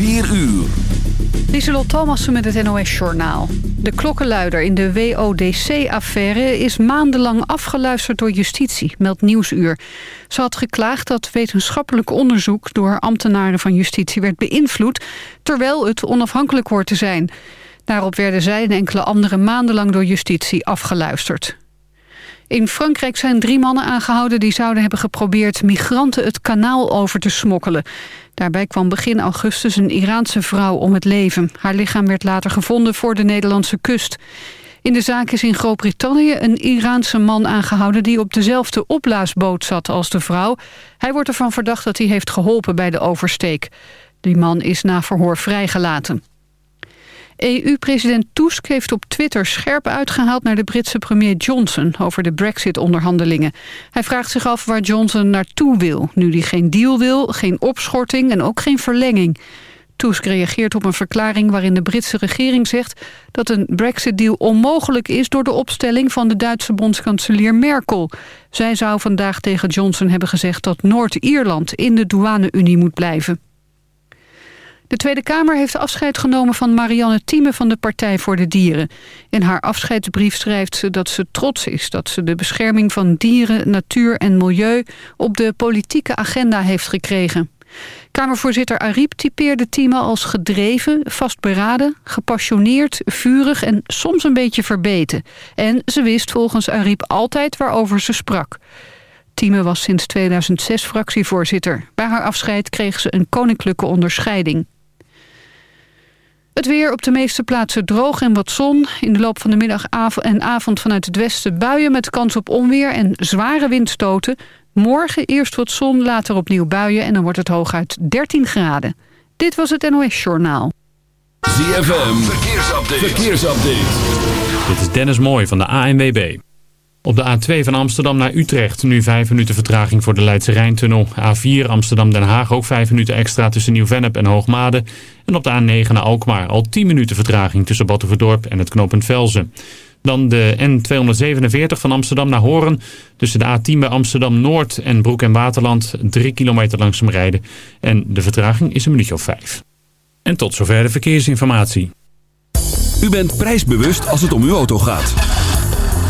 4 uur. Lieselot Thomassen met het NOS-journaal. De klokkenluider in de WODC-affaire is maandenlang afgeluisterd door justitie, meldt Nieuwsuur. Ze had geklaagd dat wetenschappelijk onderzoek door ambtenaren van justitie werd beïnvloed, terwijl het onafhankelijk hoort te zijn. Daarop werden zij en enkele anderen maandenlang door justitie afgeluisterd. In Frankrijk zijn drie mannen aangehouden die zouden hebben geprobeerd migranten het kanaal over te smokkelen. Daarbij kwam begin augustus een Iraanse vrouw om het leven. Haar lichaam werd later gevonden voor de Nederlandse kust. In de zaak is in Groot-Brittannië een Iraanse man aangehouden... die op dezelfde opblaasboot zat als de vrouw. Hij wordt ervan verdacht dat hij heeft geholpen bij de oversteek. Die man is na verhoor vrijgelaten. EU-president Tusk heeft op Twitter scherp uitgehaald naar de Britse premier Johnson over de brexit-onderhandelingen. Hij vraagt zich af waar Johnson naartoe wil, nu hij geen deal wil, geen opschorting en ook geen verlenging. Tusk reageert op een verklaring waarin de Britse regering zegt dat een brexit-deal onmogelijk is door de opstelling van de Duitse bondskanselier Merkel. Zij zou vandaag tegen Johnson hebben gezegd dat Noord-Ierland in de douane-unie moet blijven. De Tweede Kamer heeft afscheid genomen van Marianne Thieme van de Partij voor de Dieren. In haar afscheidsbrief schrijft ze dat ze trots is dat ze de bescherming van dieren, natuur en milieu op de politieke agenda heeft gekregen. Kamervoorzitter Ariep typeerde Thieme als gedreven, vastberaden, gepassioneerd, vurig en soms een beetje verbeten. En ze wist volgens Ariep altijd waarover ze sprak. Thieme was sinds 2006 fractievoorzitter. Bij haar afscheid kreeg ze een koninklijke onderscheiding. Het weer op de meeste plaatsen droog en wat zon. In de loop van de middag en avond vanuit het westen buien met kans op onweer en zware windstoten. Morgen eerst wat zon, later opnieuw buien en dan wordt het hooguit 13 graden. Dit was het NOS Journaal. ZFM, verkeersupdate. verkeersupdate. Dit is Dennis Mooij van de ANWB. Op de A2 van Amsterdam naar Utrecht nu 5 minuten vertraging voor de Leidse Rijntunnel. A4 Amsterdam-Den Haag ook 5 minuten extra tussen Nieuw-Vennep en Hoogmade. En op de A9 naar Alkmaar al 10 minuten vertraging tussen Battenverdorp en het knooppunt Velzen. Dan de N247 van Amsterdam naar Horen. Tussen de A10 bij Amsterdam-Noord en Broek en Waterland 3 kilometer langzaam rijden. En de vertraging is een minuutje of 5. En tot zover de verkeersinformatie. U bent prijsbewust als het om uw auto gaat.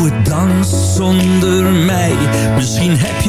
doe het zonder mij. Misschien heb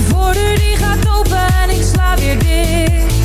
voor voordeur die gaat open en ik sla weer dicht.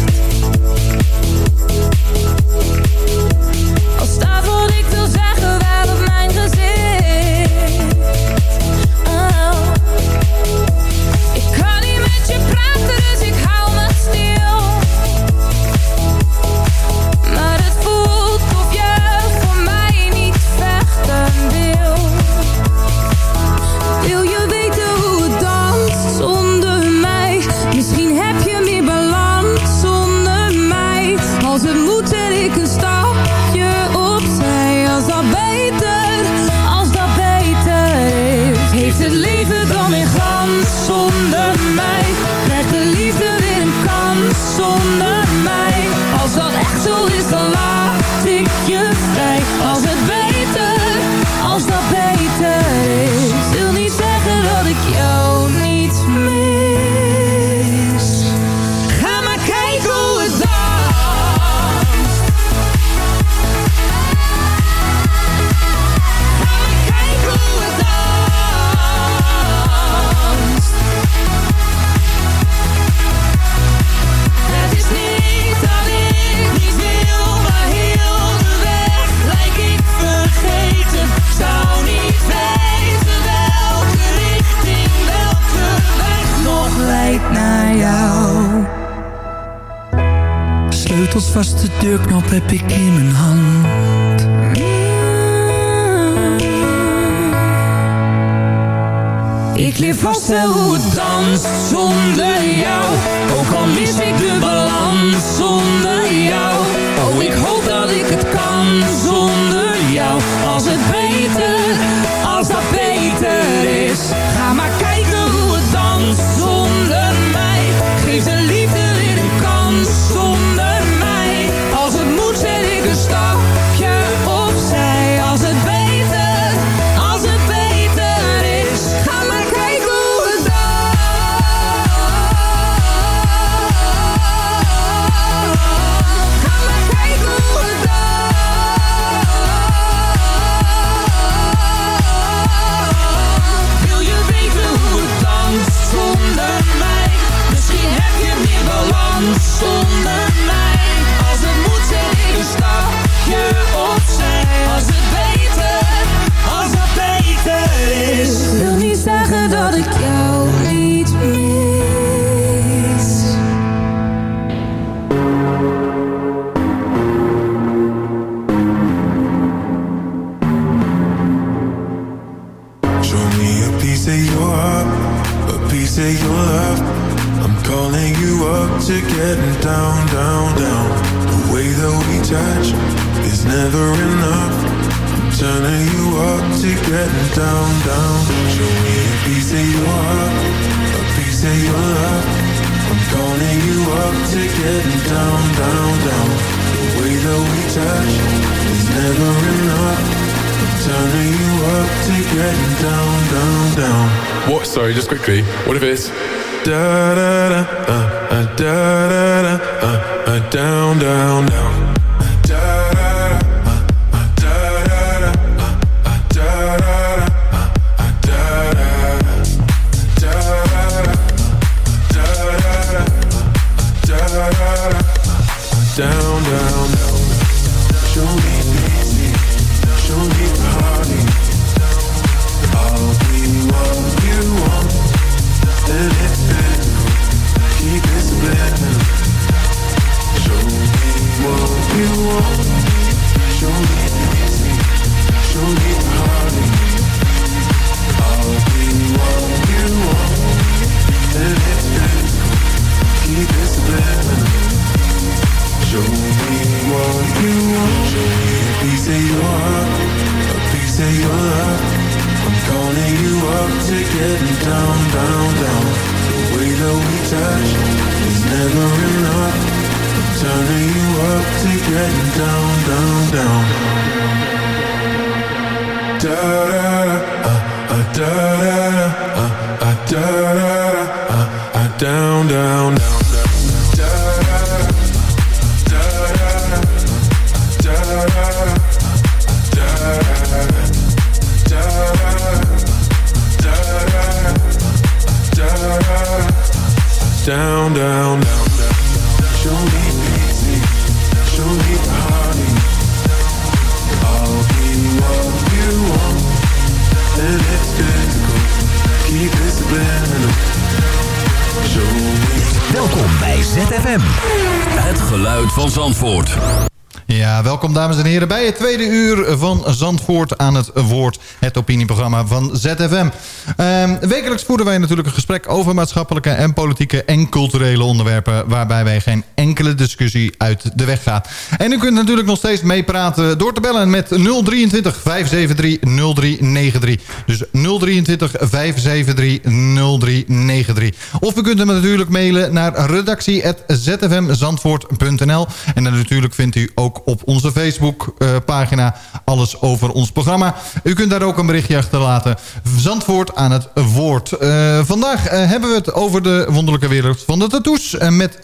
Bij het tweede uur van Zandvoort aan het woord. Het opinieprogramma van ZFM. Ehm, wekelijks voeren wij natuurlijk een gesprek over maatschappelijke en politieke en culturele onderwerpen. Waarbij wij geen enkele discussie uit de weg gaan. En u kunt natuurlijk nog steeds meepraten door te bellen met 023 573 0393. Dus 023 573 0393. Of u kunt hem natuurlijk mailen naar redactie.zfmzandvoort.nl. En dan natuurlijk vindt u ook op onze Facebook-pagina alles over ons programma. U kunt daar ook een berichtje achterlaten. Zandvoort aan het woord. Eh, vandaag eh, hebben we het over de wonderlijke wereld van de tattoos eh, met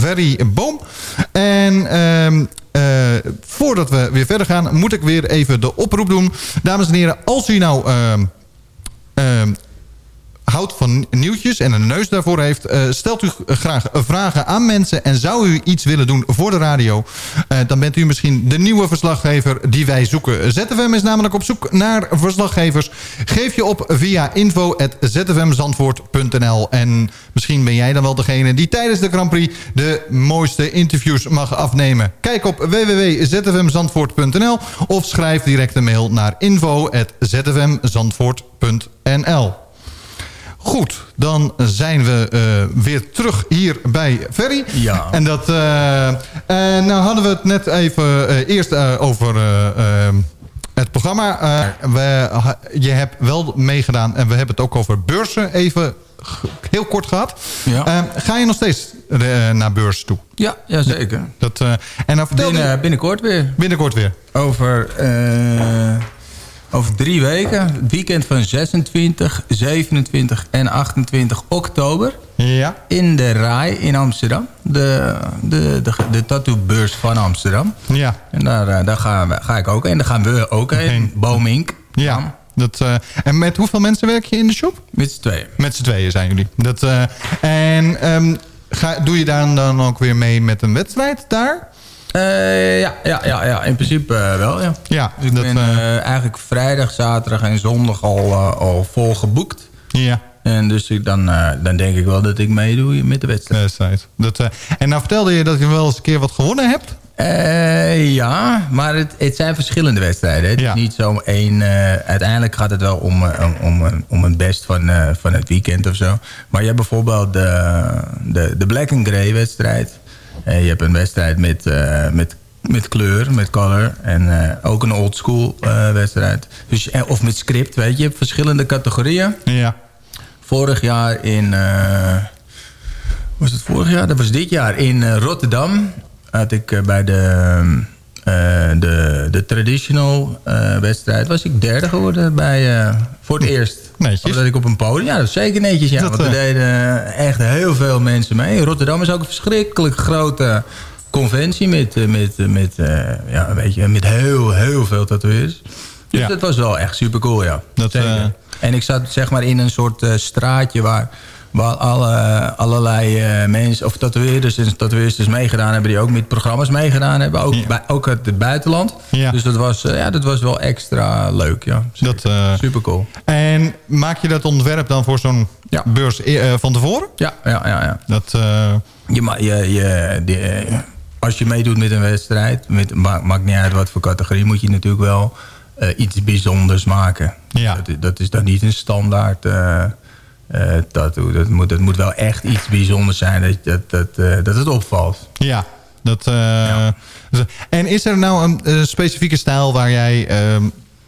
Ferry Boom. En... ehm, eh, voordat we weer verder gaan, moet ik weer even de oproep doen. Dames en heren, als u nou ehm, houdt van nieuwtjes en een neus daarvoor heeft... eh, stelt u graag vragen aan mensen en zou u iets willen doen voor de radio... eh, dan bent u misschien de nieuwe verslaggever die wij zoeken. ZFM is namelijk op zoek naar verslaggevers. Geef je op via info.zfmzandvoort.nl En misschien ben jij dan wel degene die tijdens de Grand Prix... de mooiste interviews mag afnemen. Kijk op www.zfmzandvoort.nl of schrijf direct een mail naar info.zfmzandvoort.nl Goed, dan zijn we eh, weer terug hier bij Ferry. Ja. En dat, eh, eh, nou hadden we het net even eerst over eh, eh, het programma. We, je hebt wel meegedaan en we hebben het ook over beurzen even heel kort gehad. Ja. Eh, ga je nog steeds naar beurs toe? Ja, ja zeker. Dat, en dan vertel Binnen, je- binnenkort weer. binnenkort weer. Over, over drie weken. Het weekend van 26, 27 en 28 oktober. Ja. In de RAI in Amsterdam. De, de, de, de tattoo-beurs van Amsterdam. Ja. En daar, eh, daar gaan we, ga ik ook heen. Daar gaan we ook heen. Boomink. Ja. Dat, eh, en met hoeveel mensen werk je in de shop? Met z'n tweeën. Met z'n tweeën zijn jullie. Dat, eh, en ehm, ga, doe je daar dan ook weer mee met een wedstrijd daar? Eh, ja, ja, ja, ja, in principe eh, wel, ja. Ja, Dus ik dat, ben eh, eigenlijk vrijdag, zaterdag en zondag al, al vol geboekt. Ja. En dus ik, dan, dan denk ik wel dat ik meedoe met de wedstrijd. Dat, en nou vertelde je dat je wel eens een keer wat gewonnen hebt. Eh, ja, maar het, het zijn verschillende wedstrijden. Het Ja. is niet zo één... uiteindelijk gaat het wel om, om, om, om het best van, van het weekend of zo. Maar je hebt bijvoorbeeld de, de, de Black and Grey wedstrijd. Eh, je hebt een wedstrijd met, eh, met, met kleur, met color. En eh, ook een old school wedstrijd. Dus, of met script, weet je. Je hebt verschillende categorieën. Ja. Vorig jaar in... was het vorig jaar? Dat was dit jaar in Rotterdam. Had ik bij de, eh, de, de traditional eh, wedstrijd... was ik derde geworden bij, eh, voor het eerst. Netjes. Dat ik op een podium. Ja, dat is zeker netjes. Ja, Dat, want er eh, deden echt heel veel mensen mee. Rotterdam is ook een verschrikkelijk grote conventie... met, eh, met, eh, met, eh, ja, weet je, met heel, heel veel tatoeëerders. Dus Ja. dat was wel echt super cool, ja. Dat, eh, En ik zat zeg maar in een soort eh, straatje waar, waar alle, allerlei eh, mensen, of tatoeëerders en tatoeëerders meegedaan hebben, die ook met programma's meegedaan hebben. Ook, bij, ook uit het buitenland. Ja. Dus dat was, eh, ja, dat was wel extra leuk, ja. Dat, eh, Super cool. en maak je dat ontwerp dan voor zo'n Ja. beurs van tevoren? Ja, ja, ja. ja. Dat, Je, je, je, die, als je meedoet met een wedstrijd, met, ma- maakt niet uit wat voor categorie, moet je natuurlijk wel iets bijzonders maken. Ja. Dat, dat is dan niet een standaard tattoo. Dat moet, dat moet wel echt iets bijzonders zijn dat, dat, dat, eh, dat het opvalt. ja. Dat, eh, En is er nou een eh, specifieke stijl waar jij ehm,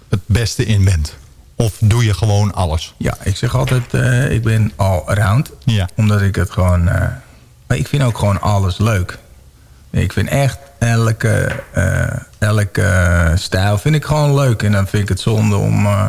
het beste in bent? Of doe je gewoon alles? Ja, ik zeg altijd, eh, ik ben all around. Ja. Omdat ik het gewoon... eh, maar ik vind ook gewoon alles leuk. Ik vind echt elke, eh, elke eh, stijl vind ik gewoon leuk. En dan vind ik het zonde om, eh,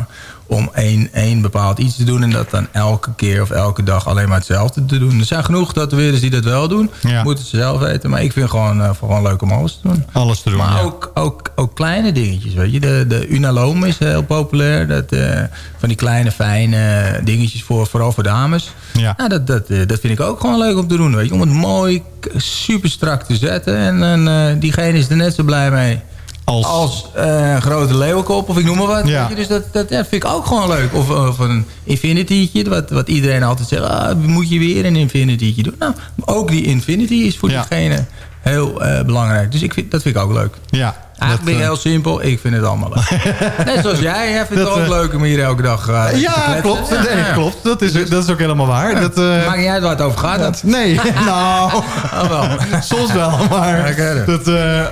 om één, één bepaald iets te doen... en dat dan elke keer of elke dag alleen maar hetzelfde te doen. Er zijn genoeg tatoeëerders die dat wel doen. Ja. Moeten ze zelf weten. Maar ik vind het gewoon, eh, gewoon leuk om alles te doen. Alles te doen, Maar ja. ook, ook, ook kleine dingetjes, weet je. De, de Unaloom is heel populair. Dat, eh, van die kleine, fijne dingetjes, voor, vooral voor dames. Ja. Nou, dat, dat, eh, dat vind ik ook gewoon leuk om te doen, weet je. Om het mooi, super strak te zetten. En, en eh, diegene is er net zo blij mee... Als, eh, een grote leeuwenkop, of ik noem maar wat. Ja. weet je. Dus dat, dat ja, vind ik ook gewoon leuk. Of, of een infinity'tje, wat, wat iedereen altijd zegt. Ah, moet je weer een infinity'tje doen? Nou, ook die infinity is voor Ja. diegene heel eh, belangrijk. Dus ik vind, dat vind ik ook leuk. Ja. Eigenlijk ben ik eh, heel simpel. Ik vind het allemaal leuk. Net zoals jij. Jij vindt Dat, het ook eh, leuk om hier elke dag te ja, klopt. Nee, ja. klopt. Dat is, dat is ook helemaal waar. Dat, eh, Maakt niet uit waar het over gaat. Dat. Nee, nou, Oh, wel. soms wel. Maar, dat,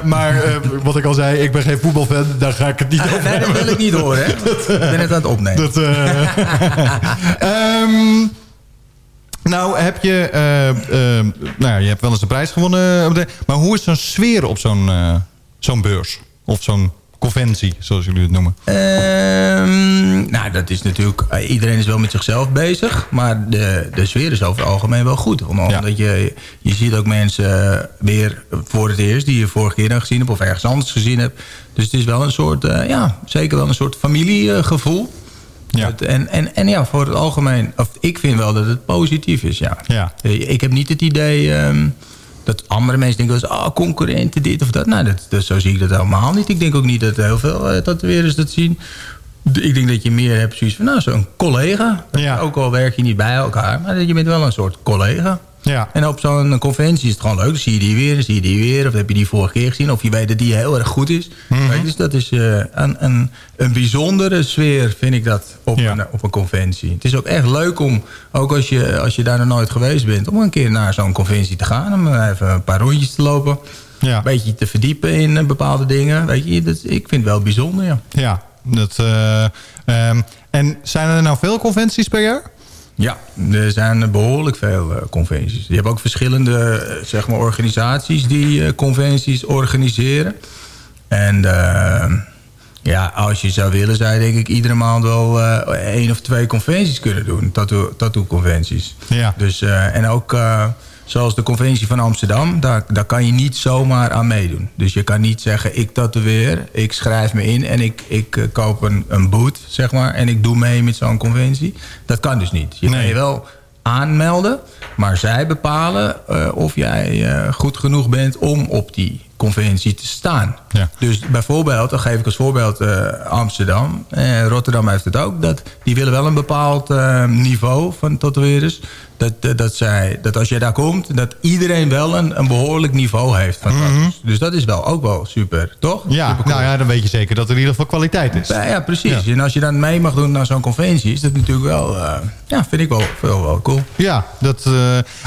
maar wat ik al zei, ik ben geen voetbalfan. Daar ga ik het niet over Nee, dat wil ik niet horen. Hè? ik ben het aan het opnemen. Dat, eh, ehm, nou, heb je... eh, eh, nou ja, je hebt wel eens een prijs gewonnen. Maar hoe is zo'n sfeer op zo'n zo'n beurs? Of zo'n conventie, zoals jullie het noemen? Ehm, nou, dat is natuurlijk... eh, iedereen is wel met zichzelf bezig. Maar de, de sfeer is over het algemeen wel goed. Omdat Ja. je, je ziet ook mensen eh, weer voor het eerst... die je vorige keer dan gezien hebt of ergens anders gezien hebt. Dus het is wel een soort... eh, ja, zeker wel een soort familiegevoel. Ja. En, en, en ja, voor het algemeen... Of ik vind wel dat het positief is, ja. Ja. Ik heb niet het idee... ehm, dat andere mensen denken wel eens, ah, concurrenten, dit of dat. Nou, dat, dat, zo zie ik dat helemaal niet. Ik denk ook niet dat heel veel tatoeëerders dat zien. Ik denk dat je meer hebt zoiets van, nou, zo'n collega. Ja. Ook al werk je niet bij elkaar, maar dat je bent wel een soort collega. Ja. En op zo'n conventie is het gewoon leuk. Dan zie je die weer, dan zie je die weer. Of heb je die vorige keer gezien. Of je weet dat die heel erg goed is. Je, dus dat is eh, een, een, een bijzondere sfeer, vind ik dat, op, Ja. een, op een conventie. Het is ook echt leuk om, ook als je, als je daar nog nooit geweest bent... om een keer naar zo'n conventie te gaan. Om even een paar rondjes te lopen. Ja. Een beetje te verdiepen in eh, bepaalde dingen. Weet je, dat, ik vind het wel bijzonder, ja. Ja. Dat, eh, ehm, en zijn er nou veel conventies per jaar? Ja, er zijn behoorlijk veel eh, conventies. Je hebt ook verschillende eh, zeg maar, organisaties die eh, conventies organiseren. En ja, als je zou willen, zou je denk ik iedere maand wel één of twee conventies kunnen doen. Tattoo, tattoo conventies. Ja. Dus, en ook zoals de conventie van Amsterdam, daar, daar kan je niet zomaar aan meedoen. Dus je kan niet zeggen, ik tatoeëer, ik schrijf me in en ik, ik eh, koop een, een boot, zeg maar, en ik doe mee met zo'n conventie. Dat kan dus niet. Je kan je wel aanmelden, maar zij bepalen eh, of jij eh, goed genoeg bent om op die conventie te staan. Ja. Dus bijvoorbeeld, dan geef ik als voorbeeld eh, Amsterdam. Eh, Rotterdam heeft het ook. Dat, die willen wel een bepaald eh, niveau van tatoeëerders. Dat, dat, dat, zij, dat als je daar komt, dat iedereen wel een, een behoorlijk niveau heeft van tattoos. Dus dat is wel ook wel super, toch? Mhm. Ja, nou ja, dan weet je zeker dat er in ieder geval kwaliteit is. Ja, ja, precies. Ja. En als je dan mee mag doen naar zo'n conventie, is dat natuurlijk wel, ja, vind ik wel, wel, wel cool. Ja, dat,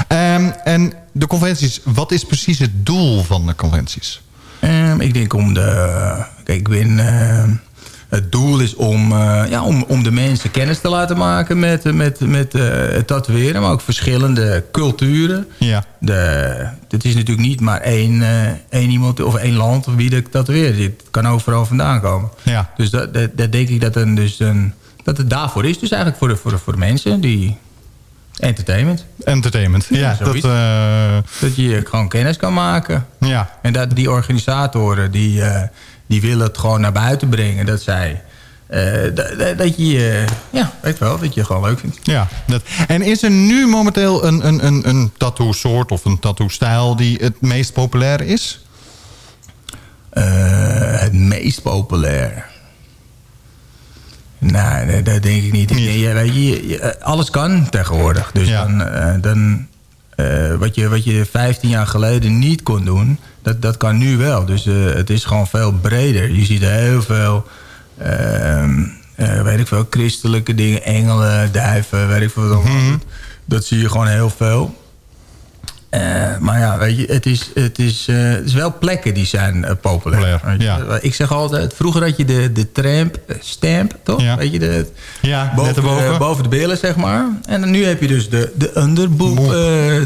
ehm, en de conventies, wat is precies het doel van de conventies? Ehm, ik denk om de... Kijk, ik ben... ehm, het doel is om, eh, ja, om, om de mensen kennis te laten maken met, met, met eh, het tatoeëren. Maar ook verschillende culturen. Ja. De, het is natuurlijk niet maar één, eh, één iemand of één land of wie de tatoeëert. Het kan overal vandaan komen. Ja. Dus dat, dat, dat denk ik dat, een, dus een, dat het daarvoor is. Dus eigenlijk voor de, voor de, voor de mensen die... Entertainment. Entertainment. Ja, dat, eh, Dat je gewoon kennis kan maken. ja. En dat die organisatoren, die, eh, die willen het gewoon naar buiten brengen. Dat zij... eh, dat, je, ja, weet wel, dat je het gewoon leuk vindt. Ja, dat. En is er nu momenteel een, een, een, een tattoo soort of een tattoo stijl die het meest populair is? Het meest populair. Nou, dat, denk ik niet. Ja, weet je, je- alles kan tegenwoordig. Dus Ja. dan, eh, dan eh, wat, je, wat je 15 jaar geleden niet kon doen, dat, dat kan nu wel. Dus eh, het is gewoon veel breder. Je ziet heel veel, ehm, eh, weet ik veel, christelijke dingen, engelen, duiven, weet ik veel wat allemaal. Dat zie je gewoon heel veel. Eh, maar ja, weet je, het is, het is, eh, het is wel plekken die zijn eh, populair. je. Ik zeg altijd, vroeger had je de, de tramp stamp, toch? Weet je, de, ja, boven. De, boven de billen, zeg maar. En nu heb je dus de, de underboob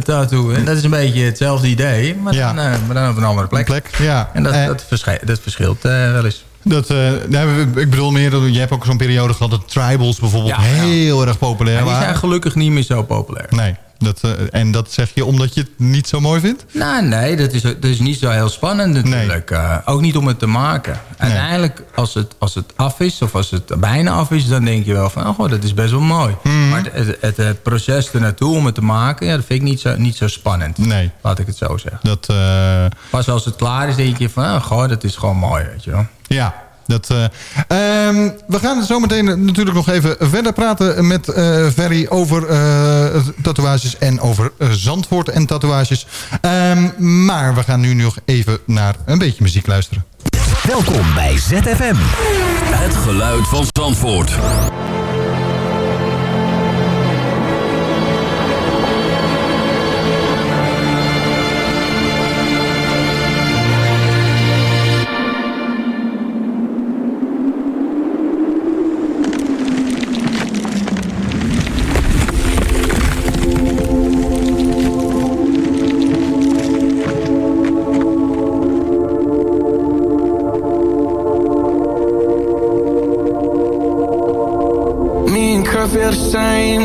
tattoo. En dat is een beetje hetzelfde idee, maar, Ja. dan, maar dan op een andere plek. plek ja. En dat, dat, dat verschilt wel eens. Dat, nou, ik bedoel meer, dat- je hebt ook zo'n periode gehad dat tribals bijvoorbeeld Ja, ja. heel erg populair Maar die waren. zijn gelukkig niet meer zo populair. Nee, dat, eh, en dat zeg je omdat je het niet zo mooi vindt? Nou, nee, dat is, dat is niet zo heel spannend natuurlijk. Eh, ook niet om het te maken. Uiteindelijk, als het, als het af is, of als het bijna af is... dan denk je wel van, oh, dat is best wel mooi. Mhm. Maar het, het, het proces ernaartoe om het te maken... Ja, dat vind ik niet zo, niet zo spannend. Nee. Laat ik het zo zeggen. Dat, eh, Pas als het klaar is, denk je van... Oh, goh, dat is gewoon mooi, weet je wel. Ja, dat, eh, ehm, we gaan zo meteen natuurlijk nog even verder praten met eh Ferry over eh, tatoeages en over Zandvoort en tatoeages. Ehm, maar we gaan nu nog even naar een beetje muziek luisteren. Welkom bij ZFM. Het geluid van Zandvoort.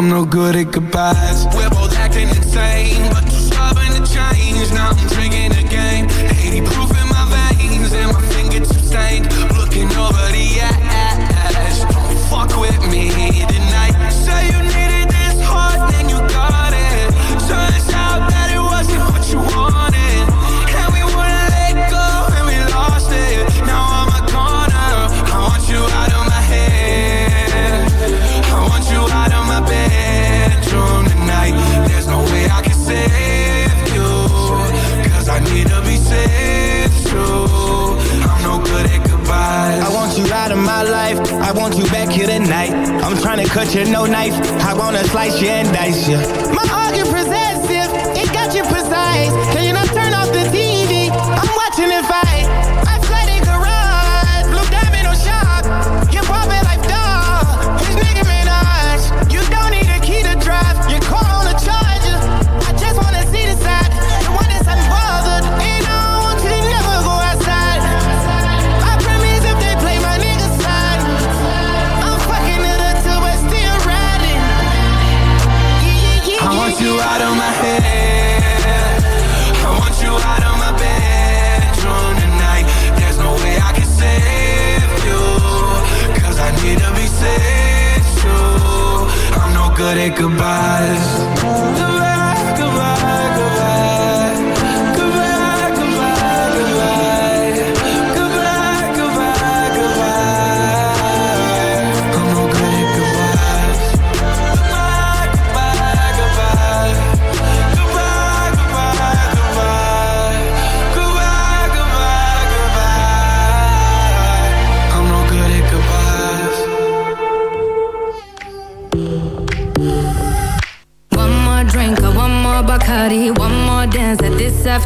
I'm no good at goodbyes. We're both acting insane. But you're stubborn to change. Now I'm drinking again. 80 proof trying to you, no knife. I wanna slice you and dice you. My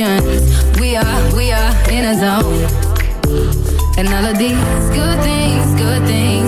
emotions. We are, we are in a zone. And all of these good things, good things,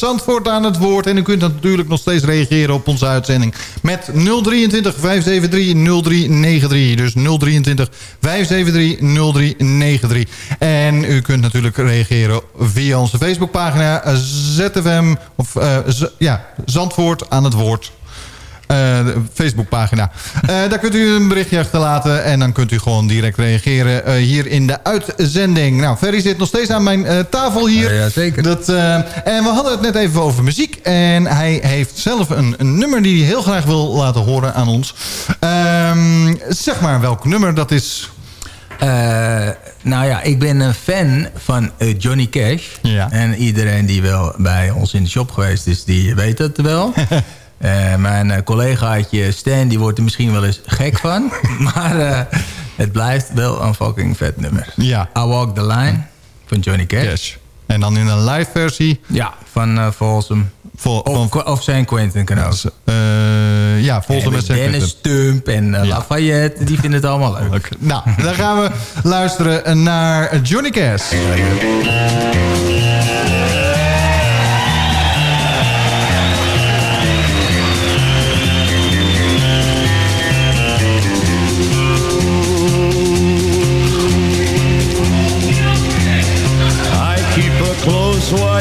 Zandvoort aan het woord. En u kunt natuurlijk nog steeds reageren op onze uitzending met 023 573 0393. Dus 023 573 0393. En u kunt natuurlijk reageren via onze Facebookpagina ZFM, of eh, ja, Zandvoort aan het woord. Eh, Facebookpagina. Eh, daar kunt u een berichtje achterlaten en dan kunt u gewoon direct reageren eh, hier in de uitzending. Nou, Ferry zit nog steeds aan mijn tafel hier. Ja, zeker. Dat, en we hadden het net even over muziek. En hij heeft zelf een, een nummer die hij heel graag wil laten horen aan ons. Ehm, zeg maar welk nummer dat is. Nou ja, ik ben een fan van Johnny Cash. En iedereen die wel bij ons in de shop geweest is, die weet het wel. Eh, mijn eh, collegaatje Stan, die wordt er misschien wel eens gek van. maar eh, het blijft wel een fucking vet nummer. Ja. I Walk the Line van Johnny Cash. En dan in een live versie. Ja, van uh, Folsom. of, of San Quentin kan ook. Eh, ja, Folsom en en San Dennis Quentin. Stump en Lafayette, die vinden het allemaal leuk. Nou, dan gaan we luisteren naar Johnny Cash.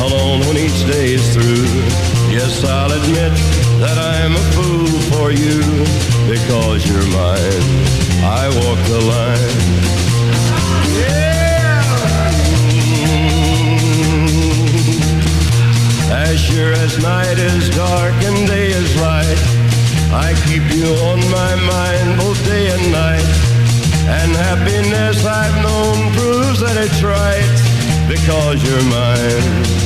alone when each day is through. Yes, I'll admit that I'm a fool for you because you're mine. I walk the line. Yeah! As sure as night is dark and day is light, I keep you on my mind both day and night. And happiness I've known proves that it's right because you're mine.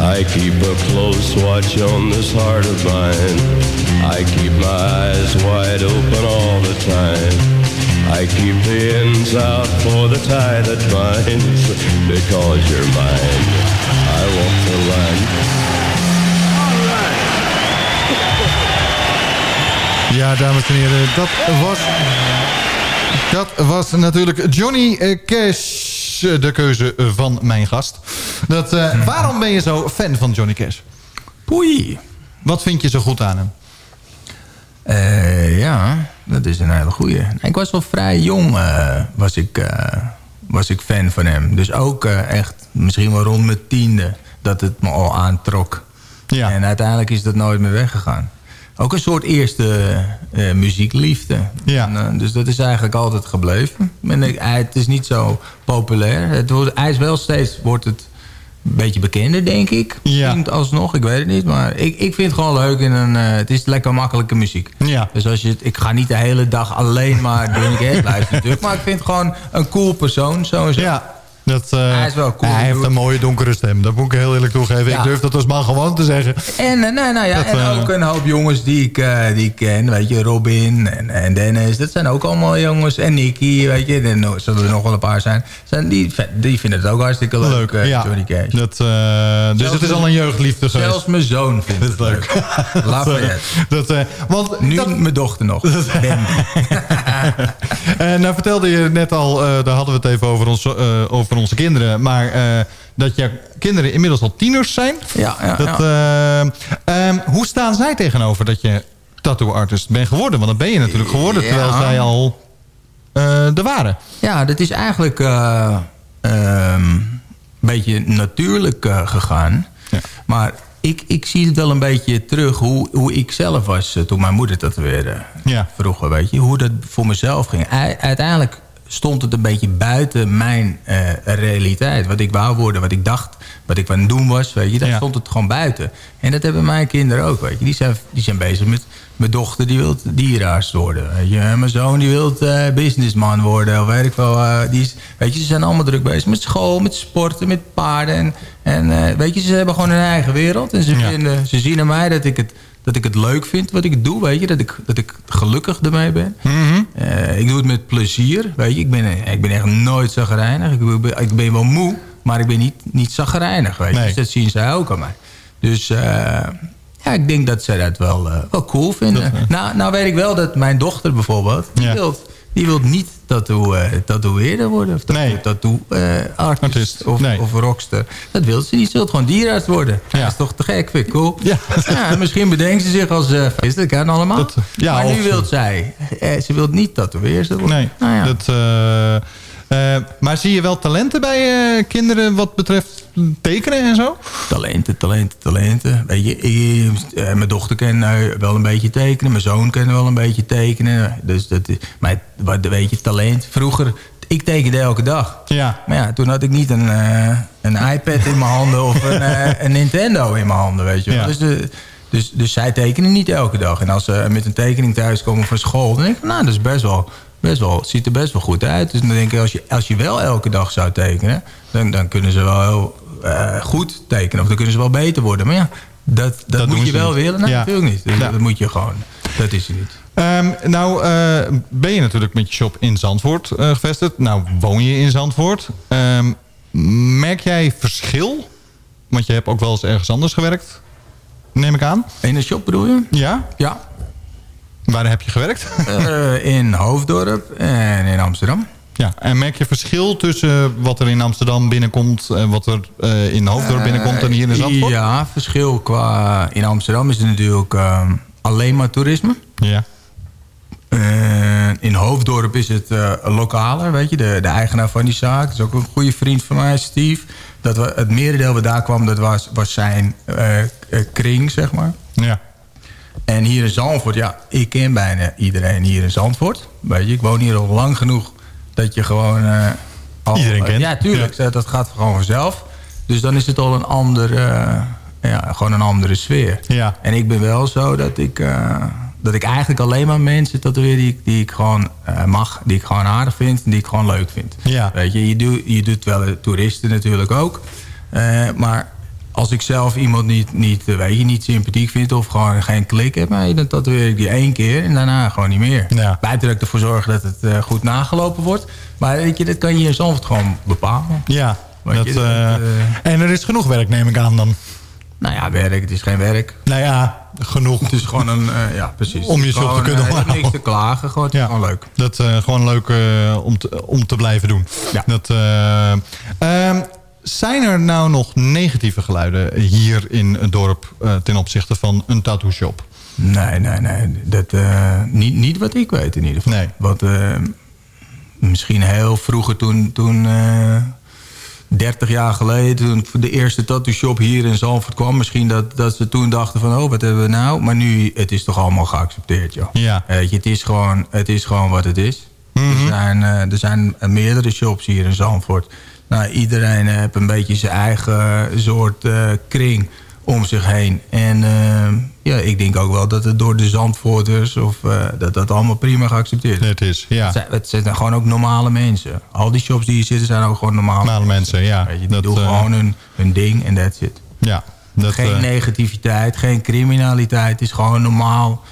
I keep a close watch on this heart of mine. I keep my eyes wide open all the time. I keep the ends out for the tie that binds. Because you're mine, I walk the line. Ja, dames en heren, dat was... Dat was natuurlijk Johnny eh, Cash, eh, de keuze van mijn gast. Dat, eh, waarom ben je zo fan van Johnny Cash? Poei. Wat vind je zo goed aan hem? Eh, ja, dat is een hele goeie. Ik was wel vrij jong, eh, was, ik, was ik fan van hem. Dus ook echt misschien wel rond mijn tiende dat het me al aantrok. Ja. En uiteindelijk is dat nooit meer weggegaan. Ook een soort eerste muziekliefde. Ja. En, dus dat is eigenlijk altijd gebleven. En het is niet zo populair. Het wordt, hij is wel steeds, wordt het beetje bekender, denk ik. Ja. Misschien Alsnog, ik weet het niet. Maar ik, ik vind het gewoon leuk. En een, eh, het is lekker makkelijke muziek. Ja. Dus als je het, ik ga niet de hele dag alleen maar Johnny Cash luisteren. natuurlijk. Maar ik vind het gewoon een cool persoon. Sowieso. Ja. Dat, eh, Hij is wel cool. Hij heeft een mooie donkere stem. Dat moet ik heel eerlijk toegeven. Ja. Ik durf dat als man gewoon te zeggen. En, eh, nou, nou ja, Dat, en eh, ook een hoop jongens die ik, die ik ken. Weet je, Robin en, en Dennis. Dat zijn ook allemaal jongens. En Nicky, weet je. Er zullen er nog wel een paar zijn. zijn die, die vinden het ook hartstikke leuk, Leuk, ja. Johnny Cash. Dat, dus Zelfs het is al een jeugdliefde geweest. Zelfs mijn zoon vindt het leuk. Lafayette. Dat, eh, want Nu dat- mijn dochter nog. Nou vertelde je net al, daar hadden we het even over, ons, over onze kinderen. Maar eh, dat je kinderen inmiddels al tieners zijn. Ja, ja, Dat, eh, ehm, hoe staan zij tegenover dat je tattoo artist bent geworden? Want dat ben je natuurlijk geworden terwijl zij al eh er waren. Ja, dat is eigenlijk eh, ehm, een beetje natuurlijk gegaan. Maar ik, ik zie het wel een beetje terug hoe, hoe ik zelf was toen mijn moeder tatoeëerde. Ja. Vroeger, weet je. Hoe dat voor mezelf ging. Uiteindelijk stond het een beetje buiten mijn eh, realiteit. Wat ik wou worden, wat ik dacht, wat ik aan het doen was. Weet je, daar Ja. stond het gewoon buiten. En dat hebben mijn kinderen ook, weet je. Die zijn, die zijn bezig met... Mijn dochter die wil dierenarts worden. Weet je. Mijn zoon die wil eh, businessman worden. Of weet ik wel. eh, die is, weet je, ze zijn allemaal druk bezig met school, met sporten, met paarden. En, en weet je, ze hebben gewoon hun eigen wereld. En ze, Ja. vinden, ze zien aan mij dat ik, het, dat ik het leuk vind wat ik doe. Weet je, dat ik, dat ik gelukkig ermee ben. Mhm. Eh, ik doe het met plezier. Weet je, ik ben, ik ben echt nooit zagrijnig. Ik ben, ik ben wel moe, maar ik ben niet, niet zagrijnig. Weet je. Nee. Dus dat zien zij ook aan mij. Dus eh, ja, ik denk dat zij dat wel, eh, wel cool vinden. nou, nou weet ik wel dat mijn dochter bijvoorbeeld... die, Ja. wil, die wil niet tattoo, eh, tatoeëerder worden. Of tattoo, Nee. tattoo eh, artist, Artist, Of, nee. of rockster. Dat wil ze niet. Ze wil gewoon dierarts worden. Ja. Dat is toch te gek. Vind ik cool. Ja. Ja, misschien bedenkt ze zich als... eh is dat kan allemaal. Dat- ja, maar nu wil zij... eh, ze wil niet tatoeëerd worden. Nee, Nou ja. dat, eh, maar zie je wel talenten bij eh, kinderen wat betreft tekenen en zo? Talenten, talenten, talenten. Weet je, ik, eh, mijn dochter kan wel een beetje tekenen. Mijn zoon kan wel een beetje tekenen. Dus dat is, maar wat weet je, talent. Vroeger, ik tekende elke dag. Ja. Maar ja, toen had ik niet een, een iPad in mijn handen of een, een Nintendo in mijn handen, weet je. Ja. Dus, de, dus, dus zij tekenen niet elke dag. En als ze met een tekening thuiskomen van school, dan denk ik, nou, dat is best wel, best wel, ziet er best wel goed uit. Dus dan denk ik, als je, als je wel elke dag zou tekenen, dan, dan kunnen ze wel heel eh, goed tekenen. Of dan kunnen ze wel beter worden. Maar ja, dat, dat, moet je wel niet. willen. Nee, Ja. natuurlijk niet. Dus Ja. Dat moet je gewoon. Dat is het niet. Ehm, nou, eh, ben je natuurlijk met je shop in Zandvoort eh, gevestigd. Nou, woon je in Zandvoort. Ehm, merk jij verschil? Want je hebt ook wel eens ergens anders gewerkt, neem ik aan. In de shop bedoel je? Ja? Ja. Waar heb je gewerkt? Eh, in Hoofddorp en in Amsterdam. ja. En merk je verschil tussen wat er in Amsterdam binnenkomt... en wat er eh, in Hoofddorp binnenkomt en hier in Zandvoort? Ja, verschil qua... In Amsterdam is het natuurlijk ehm, alleen maar toerisme. Ja. Eh, in Hoofddorp is het eh lokaler, weet je. De, de eigenaar van die zaak. Dat is ook een goede vriend van mij, Steve. Dat we, het merendeel wat daar kwam, dat was, was zijn eh, eh, kring, zeg maar. Ja. En hier in Zandvoort, ja, ik ken bijna iedereen hier in Zandvoort. Weet je, ik woon hier al lang genoeg dat je gewoon... eh, al, Iedereen kent. Ja, tuurlijk. Dat- Dat gaat gewoon vanzelf. Dus dan is het al een andere, eh, ja, gewoon een andere sfeer. Ja. En ik ben wel zo dat ik, eh, dat ik eigenlijk alleen maar mensen tatoeëer die, die ik gewoon eh, mag. Die ik gewoon aardig vind en die ik gewoon leuk vind. Ja. Weet je, je, doet je doet wel toeristen natuurlijk ook. Eh, maar als ik zelf iemand niet, niet, eh, weet je, niet sympathiek vind of gewoon geen klik heb, maar dan tatoeëer ik die één keer en daarna gewoon niet meer. Ja. Buiten dat ik ervoor zorg dat het eh, goed nagelopen wordt. Maar weet je, dat kan je in Zandvoort gewoon bepalen. Ja. Dat, je, dat, eh, en er is genoeg werk, neem ik aan dan. Nou ja, werk. Het is geen werk. Nou ja, genoeg. Het is gewoon een... ja, precies. Om je is te kunnen houden. niks te klagen. Gewoon, het is gewoon leuk. Dat eh gewoon leuk om, te, om te blijven doen. Dat, eh, ehm, zijn er nou nog negatieve geluiden hier in het dorp... eh, ten opzichte van een tattoo shop? Nee, nee, nee. Dat, eh, niet, niet wat ik weet in ieder geval. Nee. Wat, eh, misschien heel vroeger toen... toen eh 30 jaar geleden, toen de eerste tattoo shop hier in Zalvoort kwam... misschien dat, dat ze toen dachten van, oh, wat hebben we nou? Maar nu, het is toch allemaal geaccepteerd, joh. Ja. Weet je, het is gewoon, het is gewoon wat het is. Mhm. er, zijn, er zijn meerdere shops hier in Zandvoort. Nou, iedereen heeft een beetje zijn eigen soort eh, kring om zich heen. En eh, ja, ik denk ook wel dat het door de Zandvoorters... of eh, dat dat allemaal prima geaccepteerd is. Het is, ja. Het zijn, het zijn gewoon ook normale mensen. Al die shops die hier zitten zijn ook gewoon normale, Normale mensen, ja. Weet je, die Dat, doen eh, gewoon hun, hun ding en that's it. Ja. Dat, geen negativiteit, geen criminaliteit. Het is gewoon normaal,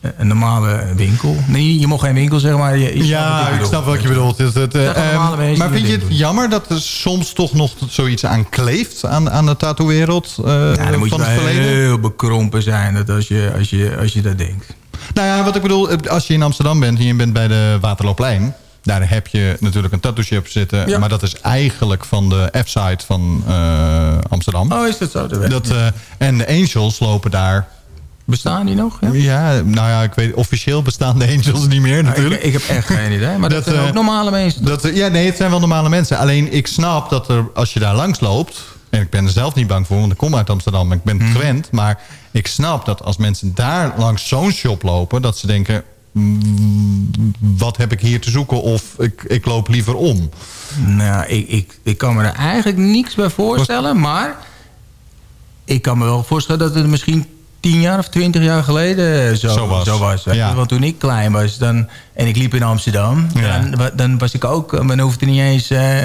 een normale winkel. Nee, je mag geen winkel zeggen, maar... Je, Ja, ik bedoel. snap wat je bedoelt. Het, het, eh, gewoon normale ehm, maar vind je het jammer dat er soms toch nog zoiets aan kleeft... aan, aan de tattoo-wereld eh, Ja, dan moet je het heel bekrompen zijn dat als, je, als, je, als je dat denkt. Nou ja, wat ik bedoel, als je in Amsterdam bent en je bent bij de Waterloopplein... daar heb je natuurlijk een tattoo shop zitten... Ja. maar dat is eigenlijk van de F-site van eh, Amsterdam. Oh, is dat zo? Dat ik en de Angels lopen daar... Bestaan die nog? Ja? Ja, nou ja, ik weet officieel bestaan de Angels niet meer Nou, natuurlijk. ik, ik heb echt geen idee. Maar dat, zijn eh, ook normale mensen. Dat, ja, nee, het zijn wel normale mensen. Alleen ik snap dat er, als je daar langs loopt... en ik ben er zelf niet bang voor, want ik kom uit Amsterdam... en ik ben het gewend, maar ik snap dat als mensen daar langs zo'n shop lopen... dat ze denken, mm, wat heb ik hier te zoeken? Of ik, ik loop liever om. Nou, ik, ik, ik kan me er eigenlijk niks bij voorstellen. Maar ik kan me wel voorstellen dat het misschien tien jaar of twintig jaar geleden zo, Zo was. je. Ja. Want toen ik klein was dan, en ik liep in Amsterdam... Ja. Dan, dan was ik ook... eh, Dan hoefde niet eens eh,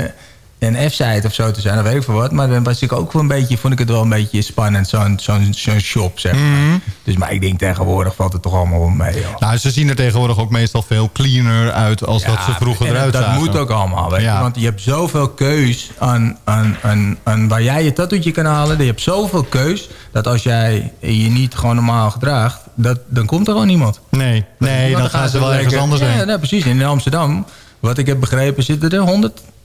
een F-site of zo te zijn. Dat weet ik veel wat. Maar dan was ik ook wel een beetje... Vond ik het wel een beetje spannend. Zo'n zo'n zo'n shop, zeg maar. Mhm. Dus maar ik denk tegenwoordig valt het toch allemaal wel mee. joh. Nou, ze zien er tegenwoordig ook meestal veel cleaner uit... als dat ze vroeger eruit dat zagen. moet ook allemaal, weet je. Ja. Want je hebt zoveel keus aan, aan, aan, aan waar jij je tattoetje kan halen. Je hebt zoveel keus dat als jij je niet gewoon normaal gedraagt... Dat, dan komt er gewoon niemand. Nee, nee Want dan gaan ze wel ergens anders heen. Ja, precies. In Amsterdam, wat ik heb begrepen, zitten er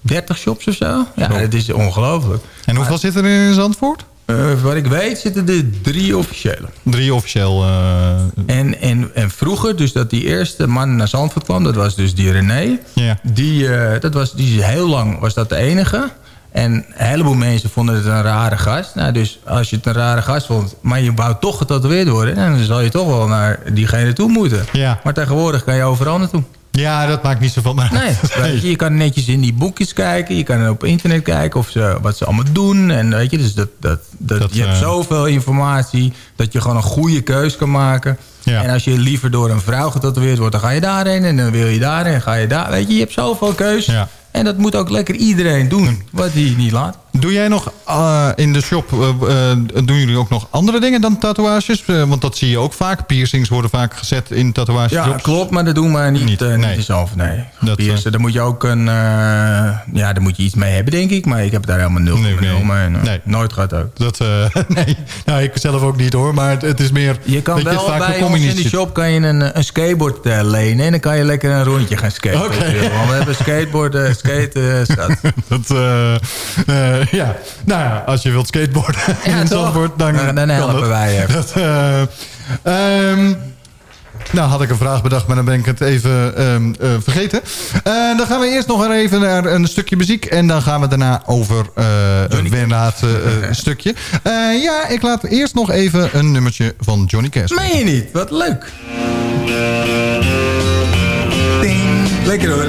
130 shops of zo. Ja, dat is ongelooflijk. En hoeveel zitten er in Zandvoort? Eh, wat ik weet zitten er drie officiële. Drie officieel... eh, En, en, en vroeger, dus dat die eerste man naar Zandvoort kwam... dat was dus die René. Ja. Die, eh, dat was, die heel lang was dat de enige. En een heleboel mensen vonden het een rare gast. Nou, dus als je het een rare gast vond... maar je wou toch getatoeëerd worden... dan zal je toch wel naar diegene toe moeten. Ja. Maar tegenwoordig kan je overal naartoe. Ja, dat maakt niet zoveel uit. Nee, weet je, je kan netjes in die boekjes kijken. Je kan op internet kijken of ze, wat ze allemaal doen. En weet je, dus dat, dat, dat, Dat, je hebt eh, zoveel informatie dat je gewoon een goede keus kan maken. Ja. En als je liever door een vrouw getatoeëerd wordt, dan ga je daarheen. En dan wil je daarheen, en ga je daar. Weet je, je hebt zoveel keus. Ja. En dat moet ook lekker iedereen doen, wat hij niet laat. Doe jij nog eh, in de shop, eh, eh, doen jullie ook nog andere dingen dan tatoeages? Want dat zie je ook vaak. Piercings worden vaak gezet in tatoeages. Ja, klopt, maar dat doen we niet, Niet, nee. niet zelf. Nee. Dat, Piercen, daar moet je ook een... ja, daar moet je iets mee hebben, denk ik. Maar ik heb daar helemaal nul Nee, nee, nee. mee. Nee. Nee. Nooit gehad ook. Dat, nee, nou, ik zelf ook niet hoor. Maar het, het is meer... Je kan dat wel vaak bij ons in de shop kan je een, een skateboard lenen. En dan kan je lekker een rondje gaan skaten. Je. Want we hebben skateboard, skaten, staat. Dat, ja, nou ja, als je wilt skateboarden Ja, in? Zandvoort, dan, Dan- dan kan helpen dat. wij je. Dat, eh, ehm, nou, had ik een vraag bedacht, maar dan ben ik het even ehm, eh, vergeten. Eh, dan gaan we eerst nog even naar een stukje muziek. En dan gaan we daarna over eh, weer naar het stukje. Eh, ja, ik laat eerst nog even een nummertje van Johnny Cash. Meen je niet? Wat leuk. Ding. Lekker hoor.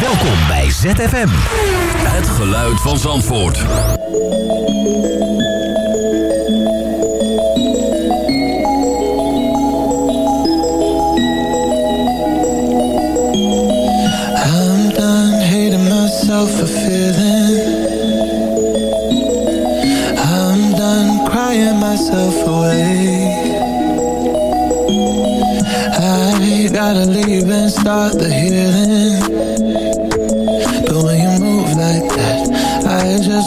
Welkom bij ZFM. Het geluid van Zandvoort. I'm done hating myself for feeling. I'm done crying myself away. I gotta leave and start the healing.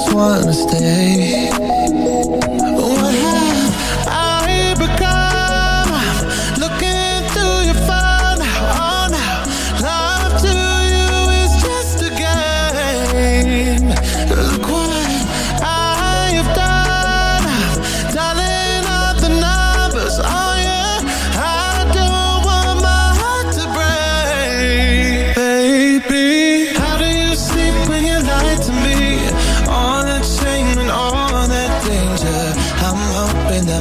Just wanna stay.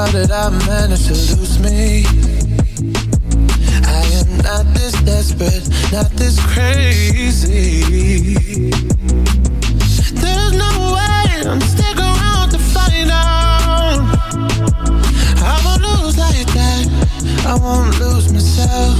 how did I manage to lose me? I am not this desperate, not this crazy. There's no way I'm stick around to find out. I won't lose like that. I won't lose myself.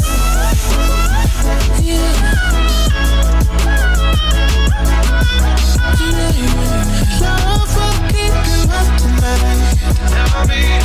Baby.